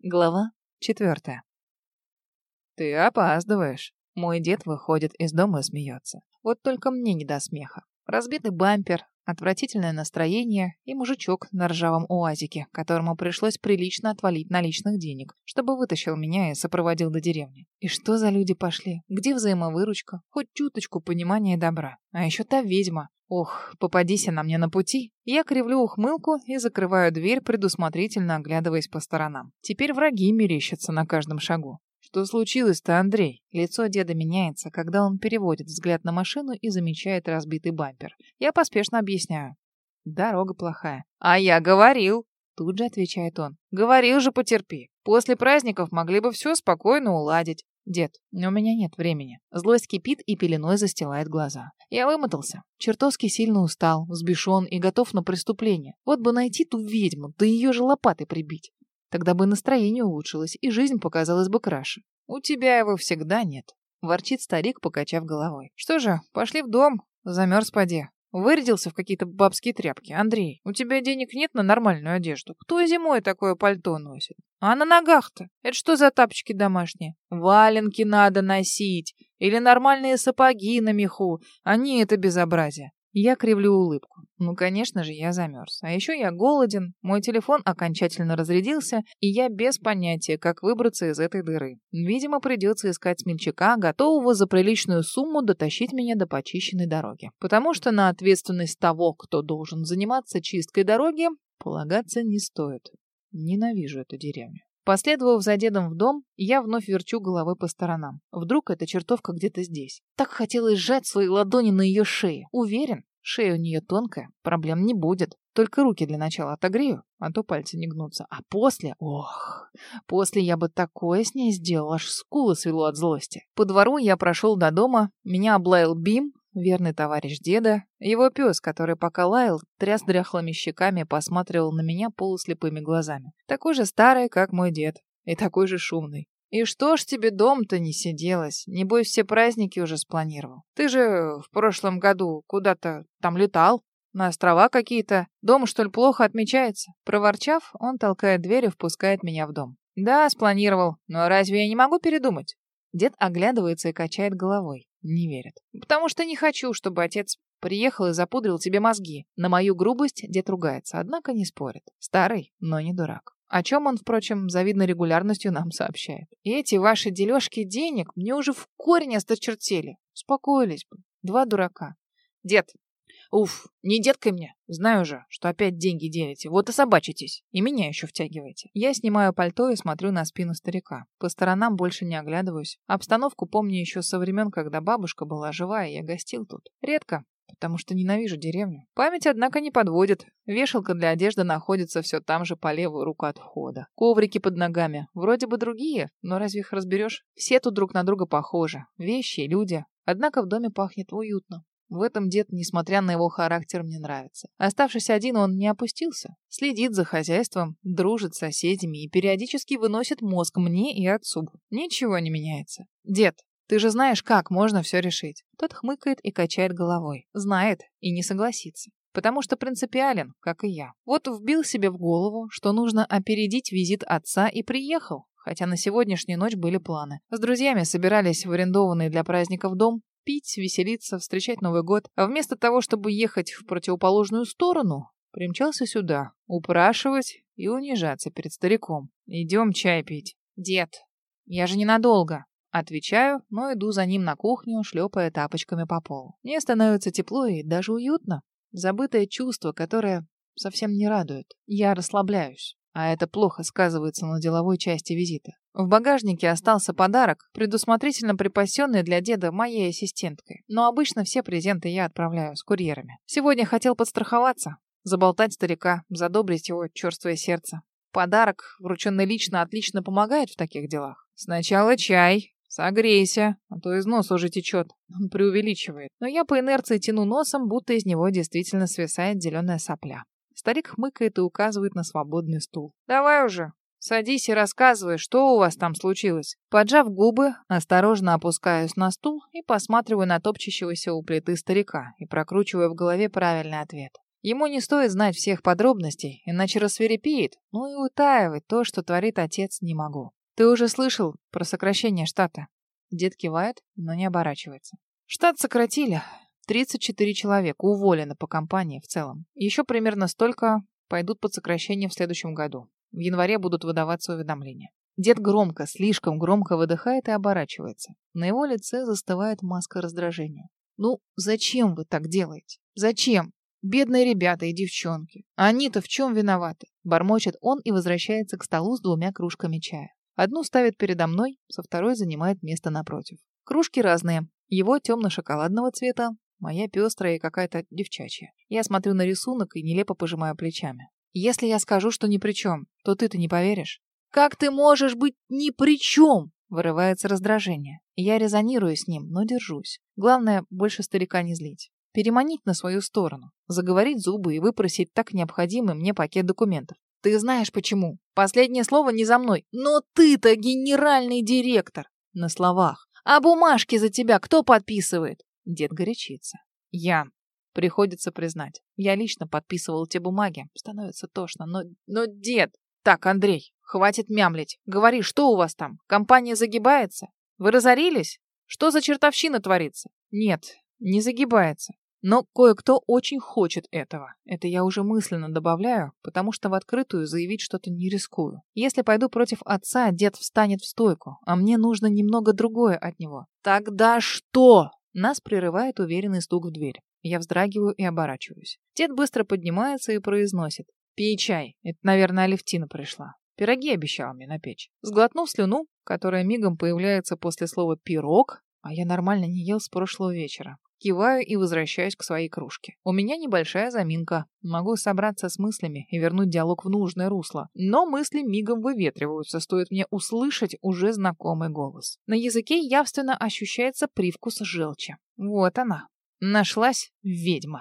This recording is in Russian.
Глава четвертая. «Ты опаздываешь». Мой дед выходит из дома и смеется. Вот только мне не до смеха. Разбитый бампер, отвратительное настроение и мужичок на ржавом уазике, которому пришлось прилично отвалить наличных денег, чтобы вытащил меня и сопроводил до деревни. И что за люди пошли? Где взаимовыручка? Хоть чуточку понимания и добра. А еще та ведьма, Ох, попадись она мне на пути. Я кривлю ухмылку и закрываю дверь, предусмотрительно оглядываясь по сторонам. Теперь враги мерещатся на каждом шагу. Что случилось-то, Андрей? Лицо деда меняется, когда он переводит взгляд на машину и замечает разбитый бампер. Я поспешно объясняю. Дорога плохая. А я говорил. Тут же отвечает он. Говорил же, потерпи. После праздников могли бы все спокойно уладить. «Дед, у меня нет времени». Злость кипит и пеленой застилает глаза. Я вымотался. Чертовски сильно устал, взбешен и готов на преступление. Вот бы найти ту ведьму, да ее же лопатой прибить. Тогда бы настроение улучшилось, и жизнь показалась бы краше. У тебя его всегда нет. Ворчит старик, покачав головой. Что же, пошли в дом. Замерз поди. Вырядился в какие-то бабские тряпки. Андрей, у тебя денег нет на нормальную одежду. Кто зимой такое пальто носит? А на ногах-то? Это что за тапочки домашние? Валенки надо носить. Или нормальные сапоги на меху. Не это безобразие. Я кривлю улыбку. Ну, конечно же, я замерз. А еще я голоден, мой телефон окончательно разрядился, и я без понятия, как выбраться из этой дыры. Видимо, придется искать смельчака, готового за приличную сумму дотащить меня до почищенной дороги. Потому что на ответственность того, кто должен заниматься чисткой дороги, полагаться не стоит. Ненавижу эту деревню. Последовав за дедом в дом, я вновь верчу головой по сторонам. Вдруг эта чертовка где-то здесь. Так хотелось сжать свои ладони на ее шее. Уверен, шея у нее тонкая, проблем не будет. Только руки для начала отогрею, а то пальцы не гнутся. А после... Ох, после я бы такое с ней сделал, аж скулы свело от злости. По двору я прошел до дома, меня облаял Бим, верный товарищ деда, его пес, который пока лаял, тряс дряхлыми щеками, посматривал на меня полуслепыми глазами. Такой же старый, как мой дед, и такой же шумный. «И что ж тебе дом-то не сиделось? Небось, все праздники уже спланировал. Ты же в прошлом году куда-то там летал, на острова какие-то. Дома, что ли, плохо отмечается?» Проворчав, он толкает дверь и впускает меня в дом. «Да, спланировал. Но разве я не могу передумать?» Дед оглядывается и качает головой. Не верит. Потому что не хочу, чтобы отец приехал и запудрил тебе мозги. На мою грубость дед ругается, однако не спорит. Старый, но не дурак. О чем он, впрочем, завидной регулярностью нам сообщает. И эти ваши дележки денег мне уже в корень осточертели. Успокоились бы. Два дурака. Дед, Уф, не деткой мне. Знаю же, что опять деньги делите. Вот и собачитесь. И меня еще втягиваете. Я снимаю пальто и смотрю на спину старика. По сторонам больше не оглядываюсь. Обстановку помню еще со времен, когда бабушка была жива, и я гостил тут. Редко, потому что ненавижу деревню. Память, однако, не подводит. Вешалка для одежды находится все там же по левую руку от входа. Коврики под ногами. Вроде бы другие, но разве их разберешь? Все тут друг на друга похожи. Вещи люди. Однако в доме пахнет уютно. В этом дед, несмотря на его характер, мне нравится. Оставшись один, он не опустился. Следит за хозяйством, дружит с соседями и периодически выносит мозг мне и отцу. Ничего не меняется. Дед, ты же знаешь, как можно все решить. Тот хмыкает и качает головой. Знает и не согласится. Потому что принципиален, как и я. Вот вбил себе в голову, что нужно опередить визит отца и приехал хотя на сегодняшнюю ночь были планы. С друзьями собирались в арендованный для праздников дом, пить, веселиться, встречать Новый год, а вместо того, чтобы ехать в противоположную сторону, примчался сюда, упрашивать и унижаться перед стариком. Идем чай пить. Дед, я же ненадолго. Отвечаю, но иду за ним на кухню, шлепая тапочками по полу. Мне становится тепло и даже уютно. Забытое чувство, которое совсем не радует. Я расслабляюсь а это плохо сказывается на деловой части визита. В багажнике остался подарок, предусмотрительно припасенный для деда моей ассистенткой. Но обычно все презенты я отправляю с курьерами. Сегодня хотел подстраховаться, заболтать старика, задобрить его черствое сердце. Подарок, врученный лично, отлично помогает в таких делах. Сначала чай, Согрейся, а то из носа уже течет. Он преувеличивает. Но я по инерции тяну носом, будто из него действительно свисает зеленая сопля. Старик хмыкает и указывает на свободный стул. «Давай уже, Садись и рассказывай, что у вас там случилось. Поджав губы, осторожно опускаюсь на стул и посматриваю на топчущегося у плиты старика и прокручиваю в голове правильный ответ. Ему не стоит знать всех подробностей, иначе рассверепеет. Ну и утаивать то, что творит отец, не могу. Ты уже слышал про сокращение штата? Дед кивает, но не оборачивается. Штат сократили. 34 человека уволены по компании в целом. Еще примерно столько пойдут под сокращение в следующем году. В январе будут выдаваться уведомления. Дед громко, слишком громко выдыхает и оборачивается. На его лице застывает маска раздражения. «Ну, зачем вы так делаете? Зачем? Бедные ребята и девчонки. Они-то в чем виноваты?» Бормочет он и возвращается к столу с двумя кружками чая. Одну ставит передо мной, со второй занимает место напротив. Кружки разные. Его темно-шоколадного цвета, моя пестрая и какая-то девчачья. Я смотрю на рисунок и нелепо пожимаю плечами. Если я скажу, что ни при чем, то ты-то не поверишь. «Как ты можешь быть ни при чем?» Вырывается раздражение. Я резонирую с ним, но держусь. Главное, больше старика не злить. Переманить на свою сторону. Заговорить зубы и выпросить так необходимый мне пакет документов. Ты знаешь почему. Последнее слово не за мной. Но ты-то генеральный директор. На словах. А бумажки за тебя кто подписывает? Дед горячится. Я. Приходится признать. Я лично подписывал те бумаги. Становится тошно. Но, но дед... Так, Андрей, хватит мямлить. Говори, что у вас там? Компания загибается? Вы разорились? Что за чертовщина творится? Нет, не загибается. Но кое-кто очень хочет этого. Это я уже мысленно добавляю, потому что в открытую заявить что-то не рискую. Если пойду против отца, дед встанет в стойку, а мне нужно немного другое от него. Тогда что? Нас прерывает уверенный стук в дверь. Я вздрагиваю и оборачиваюсь. Дед быстро поднимается и произносит. «Пей чай. Это, наверное, Алевтина пришла. Пироги обещала мне напечь». Сглотнув слюну, которая мигом появляется после слова «пирог», а я нормально не ел с прошлого вечера. Киваю и возвращаюсь к своей кружке. У меня небольшая заминка. Могу собраться с мыслями и вернуть диалог в нужное русло. Но мысли мигом выветриваются, стоит мне услышать уже знакомый голос. На языке явственно ощущается привкус желчи. Вот она. Нашлась ведьма.